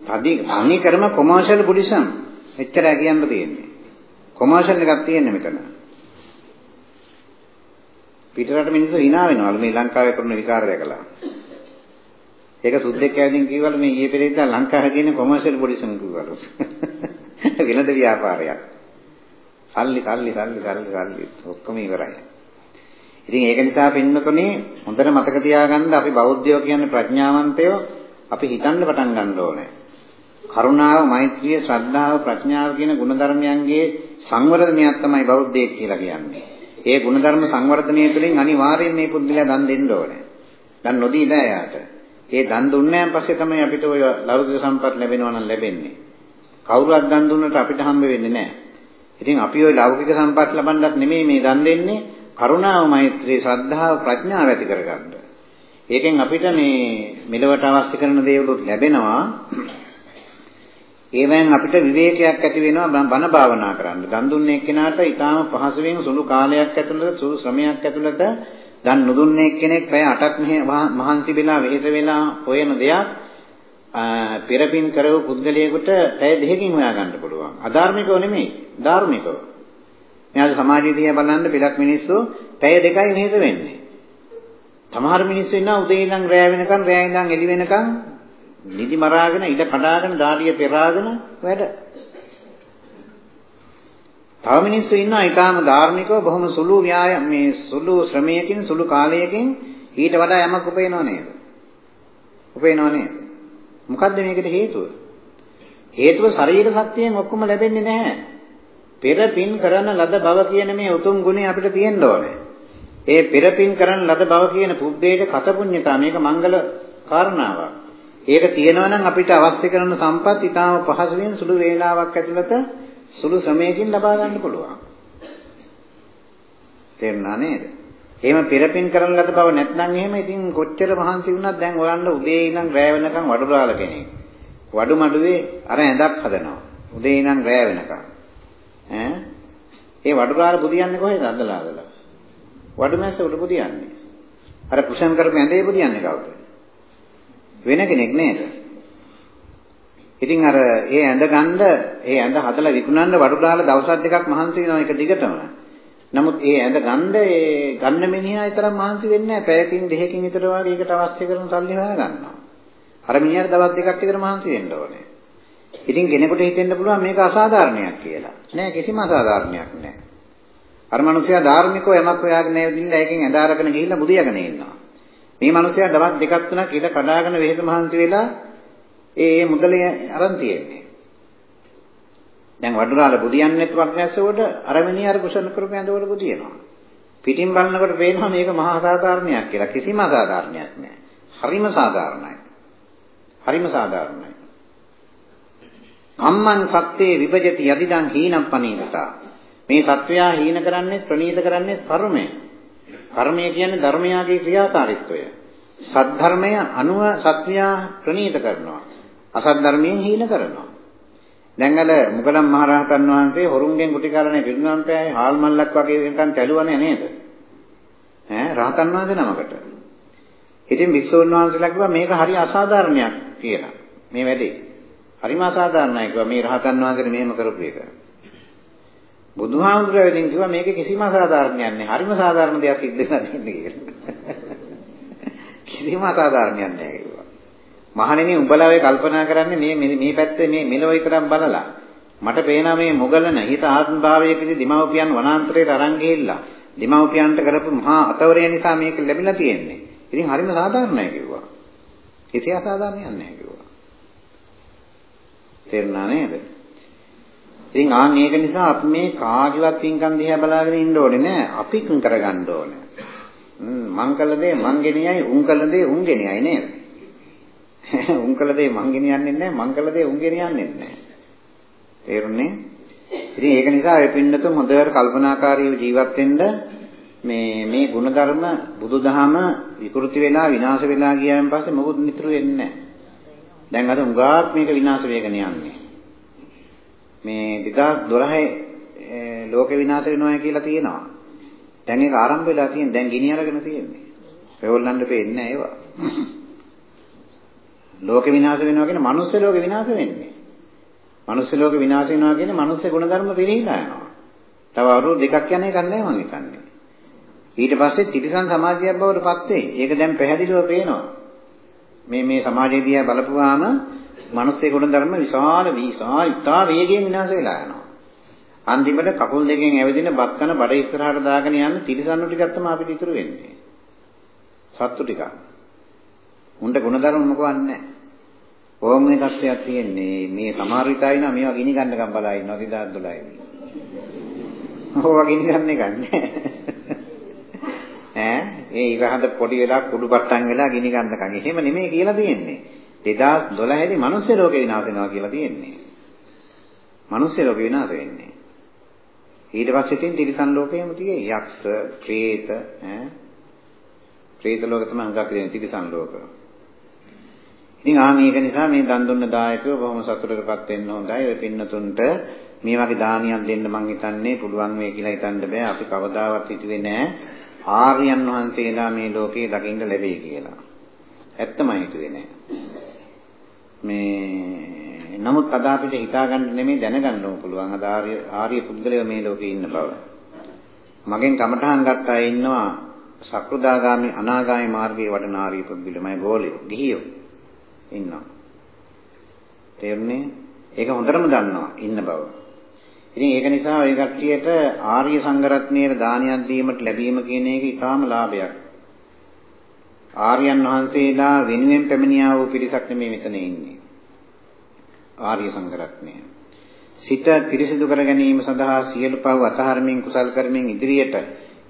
තදි අනි කරම කොමර්ෂල් බුද්දිසම් එච්චරයි කියන්න තියෙන්නේ. කොමර්ෂල් එකක් තියෙන්නේ මෙතන. පිටරට මිනිස්සු hina වෙනවලු මේ ලංකාවේ කරන විකාර දැකලා. ඒක සුද්දෙක් ඇවිදින් කිව්වලු මේ ඊයේ පෙරේද ලංකාවේ තියෙන කොමර්ෂල් බුද්දිසම් කිව්වලු. වෙනද ව්‍යාපාරයක්. සල්ලි සල්ලි සල්ලි සල්ලි සල්ලි ඔක්කොම ඉවරයි. ඉතින් ඒක නිසා පින්නතුනේ හොඳට මතක තියාගන්න අපි බෞද්ධයෝ කියන්නේ ප්‍රඥාවන්තයෝ අපි හිතන්න පටන් ගන්න ඕනේ. කරුණාව, මෛත්‍රිය, ශ්‍රද්ධාව, ප්‍රඥාව කියන ගුණධර්මයන්ගේ සංවර්ධනයක් තමයි බෞද්ධයෙක් කියලා කියන්නේ. ඒ ගුණධර්ම සංවර්ධනය තුළින් අනිවාර්යයෙන් මේ පුද්ගලයා දන් දෙන්න ඕනේ. දන් නොදී බෑ යාට. ඒ දන් දුන්නාන් පස්සේ තමයි අපිට ඔය ලෞකික සම්පත් ලැබෙනවා නම් ලැබෙන්නේ. කවුරුත් දන් දුන්නට අපිට හම්බ වෙන්නේ නැහැ. ඉතින් අපි ওই ලෞකික සම්පත් ලබන්නත් නෙමෙයි මේ දන් දෙන්නේ කරුණාව, මෛත්‍රිය, ශ්‍රද්ධාව, ප්‍රඥාව ඇති කරගන්න. ඒකෙන් අපිට මේ මෙලවට අවශ්‍ය කරන දේවලුත් ලැබෙනවා. ඒවෙන් අපිට විවේකයක් ඇති වෙනවා බණ භාවනා කරන්න. දන් දුන්නේ එක්කෙනාට ඊටාම පහසුවෙන් සුළු කාලයක් ඇතුළත සුළු ශ්‍රමයක් ඇතුළත දන් නොදුන්නේ එක්කෙනෙක් පැය 8ක් මහන්සි වෙලා වෙහෙස වෙලා හොයන දෙයක් පෙරපින් කරව පුද්ගලයෙකුට පැය දෙකකින් හොයා ගන්න පුළුවන්. අධාර්මිකව නෙමෙයි, ධාර්මිකව. මෙයාද සමාජීය දිහා බලන්න පිටක් මිනිස්සු පැය දෙකයි වෙහෙස වෙන්නේ. සමහර මිනිස්සු ඉන්නවා උදේ ඉඳන් රෑ වෙනකන් රෑ ඉඳන් එළි වෙනකන් නිදි මරාගෙන ඉඩ කඩාගෙන දාඩිය පෙරාගෙන වැඩ. තව මිනිස්සු ඉන්නවා ඊටාම ධාර්මිකව බොහොම සුළු ව්‍යායාම මේ සුළු ශ්‍රමයකින් සුළු කාලයකින් ඊට වඩා යමක් උපයනව නේද? උපයනව නේද? මොකද්ද මේකට හේතුව? හේතුව ශරීර ශක්තියෙන් ඔක්කොම ලැබෙන්නේ නැහැ. පෙර පින් කරන ලද බව කියන මේ උතුම් ගුණය අපිට තියෙන්න ඕනේ. ඒ පෙර පින් කරන ලද බව කියන පුබ්බේට කතපුඤ්ඤතා මේක මංගල කාරණාවක්. ඒක තියෙනවා නම් අපිට අවශ්‍ය කරන සම්පත් ඊටාම පහසුවෙන් සුළු වේලාවක් ඇතුළත සුළු ශ්‍රමයකින් ලබා ගන්න පුළුවන්. තේරුණා නේද? එහෙම පෙරපින් කරන ලද බව නැත්නම් එහෙම ඉතින් කොච්චර මහන්සි වුණත් දැන් ඔයන්න උදේ ඉඳන් රැ වෙනකන් වඩුරාල කෙනෙක්. වඩු මඩුවේ අර ඇඳක් හදනවා. උදේ ඉඳන් රැ වෙනකන්. ඈ? ඒ වඩුරාල බුදියන්නේ කොහෙද අදලා අදලා? වඩු මැස්ස උඩ බුදියන්නේ. අර කුෂන් කරපු ඇඳේ බුදියන්නේ කවුද? වෙන කෙනෙක් නේද? ඉතින් අර ඒ ඇඳ ගන්න ඒ ඇඳ හදලා විකුණන්න වඩුරාල දවස් දෙකක් මහන්සි වෙනවා එක දිගටම. නමුත් ඒ ඇඳ ගන්න ඒ ගන්න මිනිහා තරම් මහන්සි වෙන්නේ නැහැ. පැයකින් දෙකකින් විතර වගේ ඒකට අවශ්‍ය කරන සල්ලි හොයා ගන්නවා. අර මිනිහට දවස් දෙකක් විතර මහන්සි වෙන්න ඕනේ. ඉතින් කෙනෙකුට හිතෙන්න පුළුවන් මේක අසාධාරණයක් කියලා. නෑ කිසිම අසාධාරණයක් නෑ. අර මිනිසයා ධාර්මිකව යමක් හොයාගෙන නැවිදින්න ඒකෙන් ඇඳ අරගෙන ගිහිල්ලා බුදියාගෙන ඉන්නවා. මේ මිනිසයා දවස් දෙකක් තුනක් ඉඳ කඩාගෙන වෙහෙස මහන්සි වෙලා ඒ ඒ මුදලේ අරන් තියෙන්නේ. දැන් වඩුරාල බුදියන්නෙත් වක්නැස්සවට අර මිනිහා අර කුසල කරපු ඇඳවල බුදියනවා. පිටින් බලනකොට පේනවා මේක මහා සාධාරණයක් කියලා. කිසිම අසාධාරණයක් නෑ. හරිම සාධාරණයි. හරිම සාධාරණයි. කම්මං සත්‍යේ විභජති යදිදං හීනම් පනීතතා. මේ සත්වයා හීන කරන්නේ ප්‍රනීත කරන්නේ කර්මය. කර්මය කියන්නේ ධර්මයාගේ ක්‍රියාකාරීත්වය. සද්ධර්මය අනුව සත්වයා ප්‍රනීත කරනවා. අසත් ධර්මයෙන් හීන කරනවා. දැන් අර මුගලන් මහරහතන් වහන්සේ හොරුන්ගෙන් කුටි කරන්නේ පිරිනමන පෑයි හාල් මල්ලක් වගේ නිකන් තැළුවනේ නේද? ඈ රහතන් වහන්සේ නමකට. ඉතින් වික්ෂුන් වහන්සේලා කිව්වා මේක හරි අසාධාරණයක් කියලා. මේ වැඩේ. හරිම අසාධාරණයි කිව්වා මේ රහතන් වහන්සේට මෙහෙම කරපු එක. බුදුහාමුදුරුවෝ ඉතින් කිව්වා මේක කිසිම අසාධාරණයක් නෑ. හරිම සාධාරණ දෙයක් සිද්ධ වෙලා තියෙන්නේ කියලා. කිසිම අසාධාරණයක් නෑ කිව්වා. මහණෙනි උඹලා ඔය කල්පනා කරන්නේ මේ මේ පැත්තේ මේ මෙලොව විතරක් බලලා මට පේනවා මේ මොගලන හිත ආත්ම භාවයේ පිළි දිමව්පියන් වනාන්තරයට අරන් ගිහිල්ලා දිමව්පියන්ට කරපු මහා අතවරය නිසා මේක ලැබිලා තියෙන්නේ. ඉතින් හරිම සාධාරණයි කිව්වා. කිසි අසාධාරණයක් නෑ කිව්වා. තේරුණා නේද? ඉතින් ආන් මේක නිසා අපි මේ කාගේවත් පින්කම් දිහා බලාගෙන ඉන්න ඕනේ නෑ. අපි පින් කරගන්න ඕනේ. මං කළ දේ මං ගෙනියයි උන් කළ දේ උන් ගෙනියයි නේද? උන් කළ දේ මං ගෙනියන්නේ නැහැ මං කළ දේ උන් ගෙනියන්නේ නැහැ. තේරුණේ? ඉතින් ඒක නිසා ඒ පින්නතුන් හොඳට කල්පනාකාරීව ජීවත් වෙන්න මේ මේ ಗುಣධර්ම බුදුදහම විකෘති වෙලා විනාශ වෙලා ගියාන් පස්සේ මොකුත් නිතරු වෙන්නේ නැහැ. දැන් අද උගාක් මේක විනාශ වෙගෙන යන්නේ. මේ 2012 ලෝක විනාශ වෙනවා කියලා තියෙනවා. දැන් ඒක ආරම්භ වෙලා තියෙන දැන් ගිනි අරගෙන තියෙන්නේ. ඒගොල්ලන්ට පේන්නේ නැහැ ඒවා. ලෝක විනාශ වෙනවා කියන්නේ මනුස්ස ලෝක විනාශ වෙන්නේ. මනුස්ස ලෝක විනාශ වෙනවා කියන්නේ මනුස්ස ගුණධර්ම පිළිහිලා යනවා. තව අවුරුදු දෙකක් යන එකක් නැහැ මං හිතන්නේ. ඊට පස්සේ තිරිසන් සමාජයක් බවට පත් වෙයි. ඒක දැන් පැහැදිලිව පේනවා. මේ මේ සමාජය දිහා බලපුවාම මනුස්සේ ගුණධර්ම විශාල විශාල ඉතා වේගයෙන් විනාශ වෙලා යනවා. අන්තිමට කකුල් දෙකෙන් ඇවිදින බත් කන බඩ ඉස්සරහට දාගෙන යන තිරිසන්නු ටිකක් තමයි අපිට ඉතුරු වෙන්නේ. සත්තු ටිකක්. උන්ට ගුණධර්ම මොකවත් නැහැ. ඕම මේ තත්ත්වයක් තියෙන්නේ මේ සමහර විතරයි නා මේවා ගිනි ගන්නකම් බලා ඉන්නවා 2012 දී. ඕවා ගිනි ගන්න එක ඈ ඒ ඉවහඳ පොඩි වෙලා කුඩු පට්ටම් වෙලා ගිනි ගන්නකම් එහෙම නෙමෙයි කියලා තියෙන්නේ. 2012 දී මිනිස් ලෝකේ විනාශ වෙනවා කියලා තියෙන්නේ. මිනිස් ලෝකේ විනාශ වෙන්නේ. ඊට පස්සේ තියෙන තිරිසන් ලෝකයේම තියෙයි යක්ෂ, പ്രേත ඈ പ്രേත ලෝක තමයි හුඟක් තියෙන්නේ තිරිසන් ලෝකේ. ඉතින් ආ මේක නිසා මේ දන් දුන්න දායකයෝ බොහොම සතුටටපත් වෙන්න හොඳයි. ඔය පින්නතුන්ට මේ වගේ දානියක් දෙන්න මං හිතන්නේ පුළුවන් වෙයි කියලා හිතන්න බෑ. අපි කවදාවත් හිතුවේ නෑ ආර්යයන් වහන්සේලා මේ ලෝකේ දකින්න ලැබෙයි කියලා. ඇත්තමයි හිතුවේ නෑ. මේ නමුත් අද අපිට හිතා ගන්න නෙමෙයි දැනගන්න ඕන පුළුවන් අද ආර්ය ආර්ය පුද්ගලයෝ මේ ලෝකේ ඉන්න බව. මගෙන් කමඨහන් ගත්ත අය ඉන්නවා සක්‍රදාගාමි අනාගාමි මාර්ගයේ වඩන ආර්ය පුද්ගලමයි ගෝලියෝ ගිහියෝ ඉන්නවා. තේරුණේ? ඒක හොඳටම දන්නවා ඉන්න බව. ඉතින් ඒක නිසා ওই කට්ටියට ආර්ය සංඝරත්නයේ දානයක් දීමට ලැබීම කියන එක ඉතාම ලාභයක්. ආර්යයන් වහන්සේලා වෙනුවෙන් පැමිණියා වූ පිරිසක් නෙමෙයි මෙතන ඉන්නේ. ආර්ය සංඝරත්නය. සිත පිරිසිදු කර ගැනීම සඳහා සියලු පව් අතහරමින් කුසල් කරමින් ඉදිරියට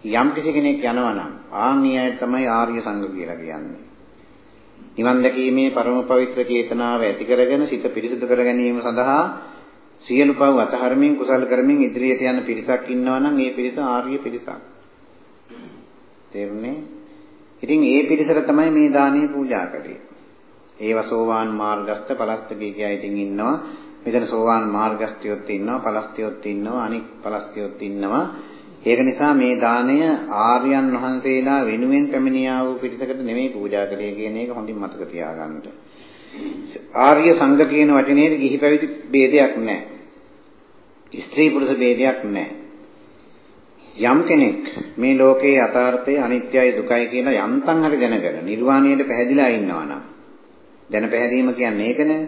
යම් කිසි කෙනෙක් යනවා නම් ආන්‍යය තමයි ආර්ය සංඝ කියලා කියන්නේ. නිවන් දැකීමේ පරම පවිත්‍ර චේතනාව ඇති කරගෙන සිත පිරිසිදු කර ගැනීම සඳහා සියලු පව් අතහරමින් කුසල් කරමින් ඉදිරියට යන පිරිසක් ඉන්නවා නම් ඒ පිරිස ආර්ය පිරිසක්. තේරුණේ? ඉතින් ඒ පිරිසට තමයි මේ දානේ පූජා කරේ. ඒව සෝවාන් මාර්ගස්ත පලස්තකී කියා ඉතින් ඉන්නවා. මෙතන සෝවාන් මාර්ගස්තියොත් ඉන්නවා, පලස්තියොත් ඉන්නවා, අනික් පලස්තියොත් ඉන්නවා. ඒක නිසා මේ දාණය ආර්යයන් වහන්සේලා වෙනුවෙන් පැමිණියා වූ පිරිසකට නෙමෙයි පූජා කළේ කියන එක හොඳින් මතක තියාගන්න. ආර්ය සංඝ කියන වචනේද ගිහි පැවිදි ભેදයක් නැහැ. ස්ත්‍රී පුරුෂ ભેදයක් නැහැ. යම් කෙනෙක් මේ ලෝකයේ යථාර්ථය අනිත්‍යයි දුකයි කියන යන්තම් හරි දැනගෙන නිර්වාණයට පැහැදිලා ඉන්නවා නම් දැන පැහැදීම කියන්නේ ඒකනේ.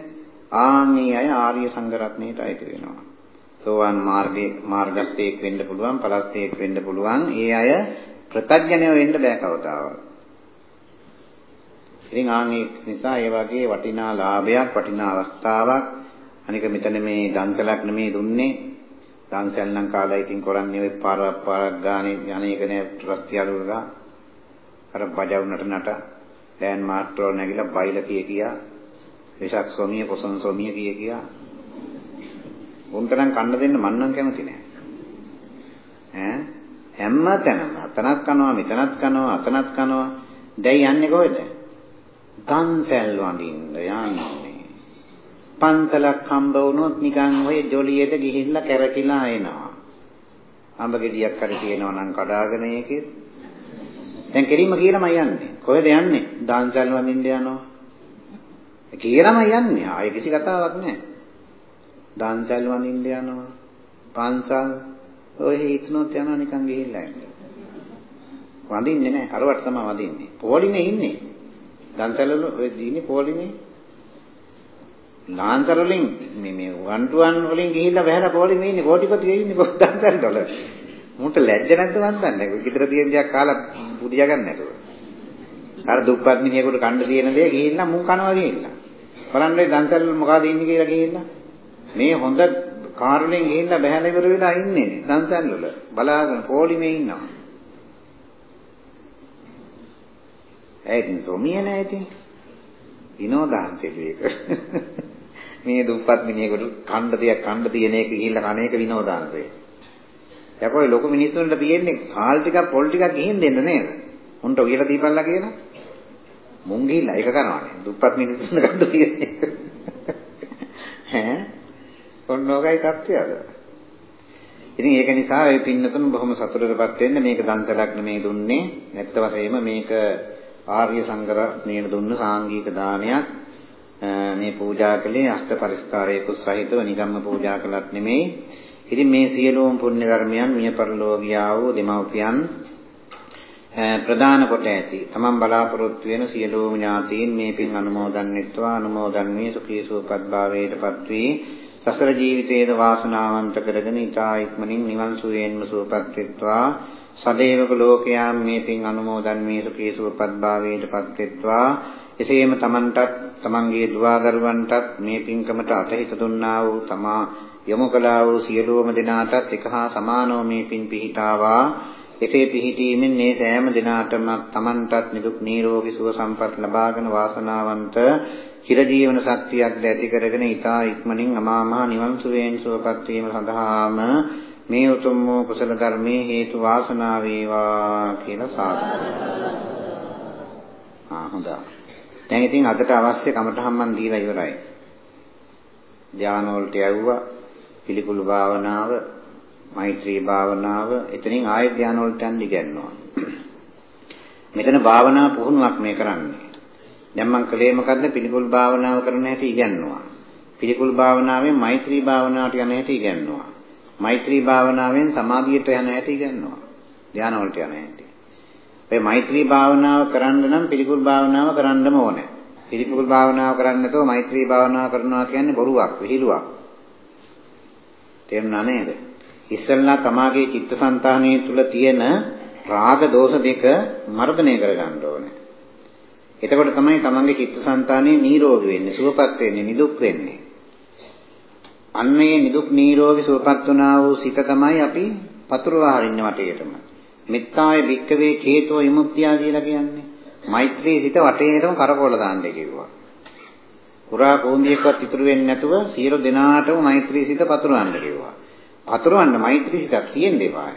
ආන්ගේ අය ආර්ය සංඝ රත්නයට අයිති වෙනවා. සෝවාන් මාර්ගයේ මාර්ගස්තේක් වෙන්න පුළුවන්, පලස්තේක් වෙන්න පුළුවන්. ඒ අය ප්‍රත්‍යඥය වෙන්න බෑ කවදාවත්. ඉතින් ආන්ගේ නිසා ඒ වගේ වටිනා ලාභයක්, වටිනා අවස්ථාවක් අනික මෙතන මේ දන්සලක් නෙමේ දුන්නේ. දන්සල් නම් කාලා ඉතින් කරන්නේ ඔය පාරක් පාරක් ගානේ අනේක නේ රත්තියලුලා. අර බජවුනට නට දැන් මාත්‍රෝ නැගිලා බයිල කිය කියා වෙසක් සොමිය පොසොන් සොමිය කිය කියා උන්ට නම් කන්න දෙන්න මන් නම් කැමති නෑ. ඈ? හැම තැනම අතනක් කනවා මෙතනත් කනවා අතනත් කනවා. දැන් යන්නේ කොහෙද? දන්සැල් වඳින්න යන්නේ. පන්සලක් හම්බ වුණොත් නිකන් ඔය ජොලියට ගිහිල්ලා කැරකිලා එනවා. අඹ ගෙඩියක් හරි තියෙනවා නම් කඩාගෙන ඒකෙත්. දැන් කෙලින්ම කියලාම යන්නේ. කොහෙද යන්නේ? දන්සැල් වඳින්න යනවා. කියලාම යන්නේ. ආයේ කිසි කතාවක් නැහැ දන්සල් වඳින්න යනවා. පන්සල් ඔය හිතනොත් යනවා නිකන් ගිහිල්ලා ඉන්නේ. වඳින්නේ නැහැ. අරවට තමයි වඳින්නේ. පොලිමේ ඉන්නේ. දන්සල් වල ඔය දීන්නේ පොලිමේ. ලාන්තර වලින් මේ මේ වන් ටු වන් වලින් ගිහිල්ලා බහැලා පොලිමේ ඉන්නේ. කෝටිපති ඉන්නේ දන්සල් වල. මුන්ට ලැජ්ජ නැද්ද මන් දන්නේ. ඔය විතර තියෙන දේක් කාලා පුදියා ගන්න නැතුව. අර දුප්පත් මිනිහෙකුට කන්න තියෙන දේ ගිහිල්ලා මුන් කනවා ගිහිල්ලා. බලන්න මේ දන්සල් වල මොකද ඉන්නේ කියලා ගිහිල්ලා. මේ හොඳ කාරණෙන් ගිහිල්ලා බහැලා ඉවර වෙලා ඉන්නේ දන්සල් වල බලාගෙන පොලිමේ ඉන්නවා. ඒකින් සොමිය නැහැ ඉතින්. විනෝදාන්තෙලු ඒක. මේ දුප්පත් මිනිහෙකුට කණ්ඩ තියක් කණ්ඩ තියෙන එක ගිහිල්ලා කණ එක විනෝදාන්තය. යකෝ ලොකු මිනිස්සුන්ට තියෙන්නේ කාල් ටිකක් පොල් ටිකක් ගිහින් දෙන්න නේද? උන්ට ඔයලා දීපල්ලා කියලා. මුන් ගිහිල්ලා ඒක කරනවානේ. දුප්පත් මිනිස්සුන්ට කණ්ඩ තියෙන්නේ. ඈ ඔන්නෝගයි තත්ත්වය අද. ඉතින් ඒක නිසා ඒ පින්නතුන් බොහොම සතුටටපත් වෙන්න මේක දන්තලක් නෙමේ දුන්නේ. නැත්ත වශයෙන්ම මේක ආර්ය සංගරණයට දුන්න සාංගික දානයක්. මේ පූජා කළේ අෂ්ට පරිස්කාරයකුත් සහිතව නිකම්ම පූජා කළත් නෙමෙයි. ඉතින් මේ සියලුම පුණ්‍ය ධර්මයන් මිය පරලෝකියා වූ දෙමව්පියන් ප්‍රදාන කොට ඇති. තමන් බලාපොරොත්තු වෙන සියලුම ඥාතීන් මේ පින් අනුමෝදන් වෙත්වා අනුමෝදන් වී සුඛී සුවපත් භාවයටපත් වී සසර ජීවිතයේද වාසනාවන්ත කරගෙන ඊටා ඉක්මනින් නිවන් සුවයෙන්ම සුවපත් වෙත්වා. සදේවක ලෝකයාම් මේ පින් අනුමෝදන් මේ සුඛී සුවපත් භාවයටපත් වෙත්වා. එසේම තමන්ටත් තමන්ගේ දුවාදරුවන්ටත් මේ පින්කමට අතහිත දුන්නා වූ තමා යොමු කළා වූ සියලුම දෙනාටත් එක හා සමානව මේ පින් පිහිටාවා. එසේ පිහිටීමෙන් මේ සෑම දිනාටම තමන්ටත් නිදුක් නිරෝගී සුව සම්පත් ලබාගෙන වාසනාවන්ත චිරජීවන ශක්තියක් ඇති කරගෙන ඊතා ඉක්මනින් අමා මහ නිවන් සුවයෙන් සුවපත් වීම සඳහාම මේ උතුම් වූ කුසල ධර්මයේ හේතු වාසනා වේවා කියලා සාදුනා. ආ හොඳයි. දැන් ඉතින් අදට අවශ්‍ය කමටහන් මන් දීලා ඉවරයි. ධාන වලට යවුවා පිළිකුල් භාවනාව, මෛත්‍රී භාවනාව, එතනින් ආයෙ ධාන වලට යන්න ඉගෙනනවා. මෙතන භාවනා පුහුණුවක් මේ කරන්නේ. දැන් මම කලේ මොකද්ද පිළිකුල් භාවනාව කරන හැටි ඉගෙනනවා. පිළිකුල් භාවනාවෙන් මෛත්‍රී භාවනාවට යන හැටි ඉගෙනනවා. මෛත්‍රී භාවනාවෙන් සමාධියට යන හැටි ඉගෙනනවා. ධාන වලට යන හැටි. ඔය මෛත්‍රී භාවනාව කරන්න නම් පිළිකුල් භාවනාව කරන්නම ඕනේ. පිළිකුල් භාවනාව කරන්නේ නැතුව මෛත්‍රී භාවනාව කරනවා කියන්නේ බොරුවක්, විහිළුවක්. තේරුණා නේද? ඉස්සල්ලා තමාගේ චිත්තසංතානයේ තුල තියෙන රාග දෝෂ දෙක මර්ධනය කරගන්න ඕනේ. එතකොට තමයි තමන්ගේ චිත්තසංතානයේ නිරෝගී වෙන්නේ, සුවපත් වෙන්නේ, නිදුක් වෙන්නේ. අන්නේ නිදුක් නිරෝගී සුවපත් වුණා වූ සිත තමයි අපි පතුරවා හරින්න වටේටම. මෙත්තාය භික්කවේ චේතෝ විමුක්තිය කියලා කියන්නේ. මෛත්‍රී සිත වටේටම කරකවල දාන්න කිව්වා. පුරා කෝන්දියක්වත් ඉතුරු වෙන්නේ නැතුව සියලු දෙනාටම මෛත්‍රී සිත පතුරවන්න කිව්වා. පතුරවන්න මෛත්‍රී සිතක් තියෙන්න එපා.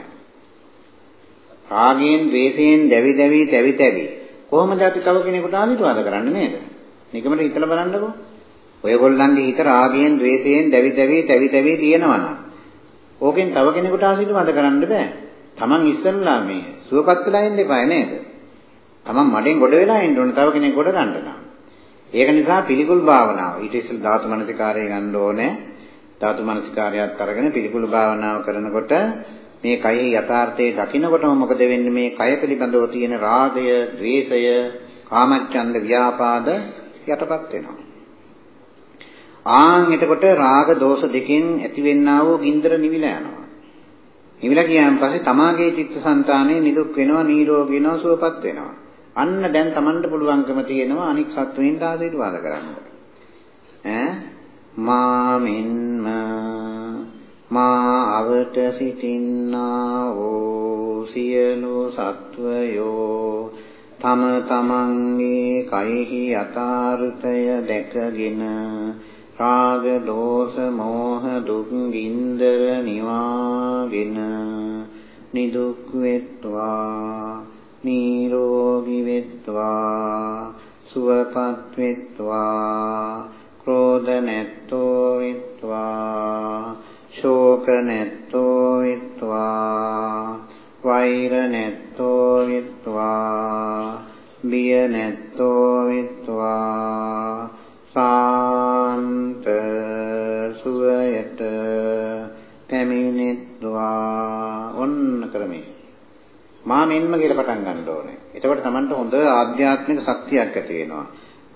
රාගයෙන්, ද්වේෂයෙන් දැවි දැවි තැවි තැවි කොහොමද අපි තව කෙනෙකුට ආශිර්වාද කරන්නේ නේද? නිකමට හිතලා බලන්නකෝ. ඔයගොල්ලන්ගේ හිත රාගයෙන්, ද්වේෂයෙන් දැවි දැවි තැවි තැවි තියෙනවනම් ඕකෙන් තව කෙනෙකුට ආශිර්වාද කරන්න බෑ. Taman ඉස්සල්ලා මේ සුවපත් වෙලා ඉන්න එපා නේද? Taman මඩෙන් ගොඩ වෙලා ඉන්න ඕනේ තව කෙනෙක් ගොඩ ගන්න නම්. ඒක නිසා පිළිකුල් භාවනාව. ඊට ඉස්සෙල් ධාතු මනසිකාරය ගන්න ඕනේ. ධාතු මනසිකාරයත් අරගෙන පිළිකුල් භාවනාව කරනකොට මේ කයෙහි යථාර්ථයේ දකින්නකොටම මොකද වෙන්නේ මේ කය පිළිබඳව තියෙන රාගය, ద్వේෂය, කාමච්ඡන්ද, ව්‍යාපාද යටපත් වෙනවා. ආන් එතකොට රාග දෝෂ දෙකෙන් ඇතිවෙන්නා වූ ගින්දර නිවිලා යනවා. නිවිලා ගියාන් පස්සේ තමාගේ චිත්තසංතානය නිදුක් වෙනවා, නිරෝගී වෙනවා, සුවපත් වෙනවා. අන්න දැන් Tamanට පුළුවන්කම තියෙනවා අනික් සත්වෙයින්ට ආශිර්වාද කරන්න. ඈ මාමින්ම මා අවට සිටින්නා වූ සියලු සත්වයෝ තම තමන්ගේ කයෙහි යථාර්ථය දැකගෙන රාග දෝෂ මෝහ දුක් ගින්දර නිවාගෙන නිදුක් වෙත්වා නිරෝගී වෙත්වා සුවපත් වෙත්වා ක්‍රෝධ නැත්තෝ වෙත්වා ශෝක නැත්තෝ වෙත්වා වෛර නැත්තෝ වෙත්වා බිය නැත්තෝ වෙත්වා සාන්ත සුවයට පැමිණෙත්වා ඔන්න ක්‍රමේ මා මෙන්ම කියලා පටන් ගන්න ඕනේ. එතකොට Tamanට හොඳ ආධ්‍යාත්මික ශක්තියක් ඇති වෙනවා.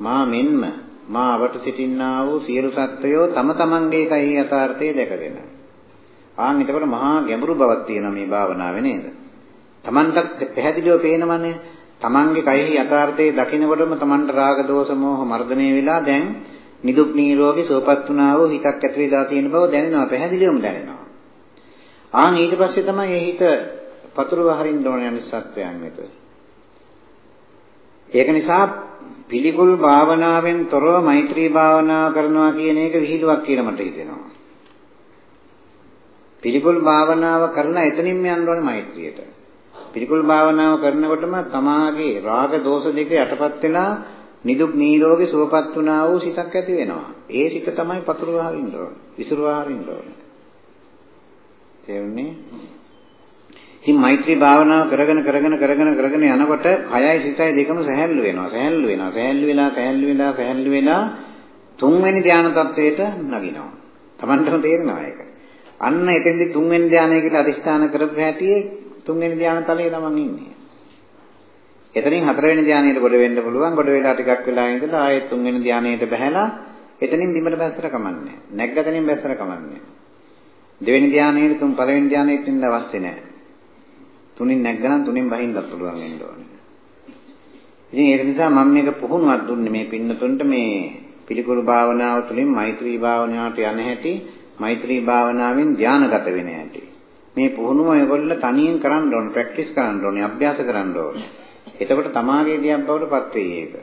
මා මෙන්ම මා අවට සිටින්නා වූ සියලු සත්වයෝ තම තමන්ගේ කයෙහි යථාර්ථය දැකගෙන. ආන් එතකොට මහා ගැඹුරු බවක් තියෙනවා මේ භාවනාවේ නේද? Tamanටත් පැහැදිලිව පේනවනේ. තමන්ගේ කයෙහි යථාර්ථය දකිනකොටම තමන්ට රාග දෝෂ මෝහ මර්ධනය වෙලා දැන් නිදුක් නිරෝගී සුවපත් වුණා වූ හිතක් ඇති වෙලා තියෙන බව දැනෙනවා පැහැදිලිවම දැනෙනවා. ආන් ඊට පස්සේ තමයි ඒ හිත පතුරව හරින්න ඕනේ අනිත් සත්වයන් වෙත. ඒක නිසා පිළිකුල් භාවනාවෙන් තොරව මෛත්‍රී භාවනාව කරනවා කියන එක විහිළුවක් කියලා මට හිතෙනවා. පිළිකුල් භාවනාව කරලා එතනින්ම යන්න ඕනේ මෛත්‍රියට. පිළිකුල් භාවනාව කරනකොටම තමාගේ රාග දෝෂ දෙක යටපත් වෙලා නිදුක් නිරෝගී සුවපත් වුණා වූ සිතක් ඇති වෙනවා. ඒ සිත තමයි පතුරවා හරින්න ඕනේ. විසිරුවා හරින්න ඕනේ. තේරුණේ? ඉතින් මෛත්‍රී භාවනාව කරගෙන කරගෙන කරගෙන කරගෙන යනකොට කයයි සිතයි දෙකම සැහැල්ලු වෙනවා. සැහැල්ලු වෙනවා. සැහැල්ලු වෙලා සැහැල්ලු වෙලා සැහැල්ලු වෙලා තුන්වෙනි ධානය තත්වයට නගිනවා. Tamanටම තේරෙනවා ඒක. අන්න එතෙන්දි තුන්වෙනි ධානය කියලා අදිස්ථාන කරපු හැටියේ තුන්වෙනි ධාන තලයේ තමන් ඉන්නේ. එතනින් හතරවෙනි ධානයට ගොඩ වෙන්න පුළුවන්. ගොඩ වෙලා ටිකක් වෙලා ඉඳලා ආයෙත් තුන්වෙනි ධානයට බහැලා එතනින් බිමට බැස්සර කමන්නේ. නැග්ග තනින් බැස්සර කමන්නේ. දෙවෙනි ධානයේ තුන් පළවෙනි ධානයට ඉන්න අවශ්‍ය නැහැ. තුنين නැග්ගනම් තුنين බහින්නත් පුළුවන් වෙන්න ඕනේ. ඉතින් ඒක නිසා මම මේක පුහුණුවක් දුන්නේ මේ පින්නතුන්ට මේ පිළිකුල් භාවනාව තුළින් මෛත්‍රී භාවනාවට යන හැටි මෛත්‍රී භාවනාවෙන් ධානගත වෙන හැටි. මේ පුහුණුව ඒගොල්ලෝ තනියෙන් කරන්න ඕනේ, ප්‍රැක්ටිස් කරන්න ඕනේ, අභ්‍යාස කරන්න ඕනේ. එතකොට තමාගේ දියක් බවට පත් වෙයි ඒක.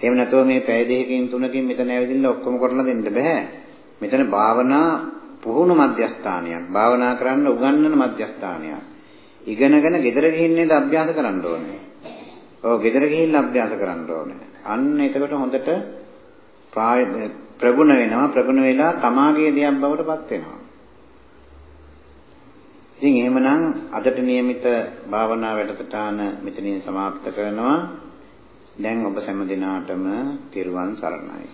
එහෙම නැතුව මේ පැය දෙකකින් තුනකින් මෙතන ඇවිදින්න ඔක්කොම කරලා දෙන්න බෑ. මෙතන භාවනා පුහුණු මධ්‍යස්ථානයක්. භාවනා කරන්න උගන්වන මධ්‍යස්ථානයක්. ඉගෙනගෙන ගෙදර ගිහින් නේද අභ්‍යාස කරන්න ඕනේ. ඔව් ගෙදර ගිහින් අභ්‍යාස කරන්න ඕනේ. අන්න එතකොට හොඳට ප්‍රගුණ වෙනවා ප්‍රගුණ වෙලා තමාගේ දෙයක් බවට පත් වෙනවා. ඉතින් එහෙමනම් අදට નિયમિત භාවනා වැඩසටහන මෙතනින් સમાપ્ત කරනවා. දැන් ඔබ සෑම දිනාටම තිරුවන් සරණයි.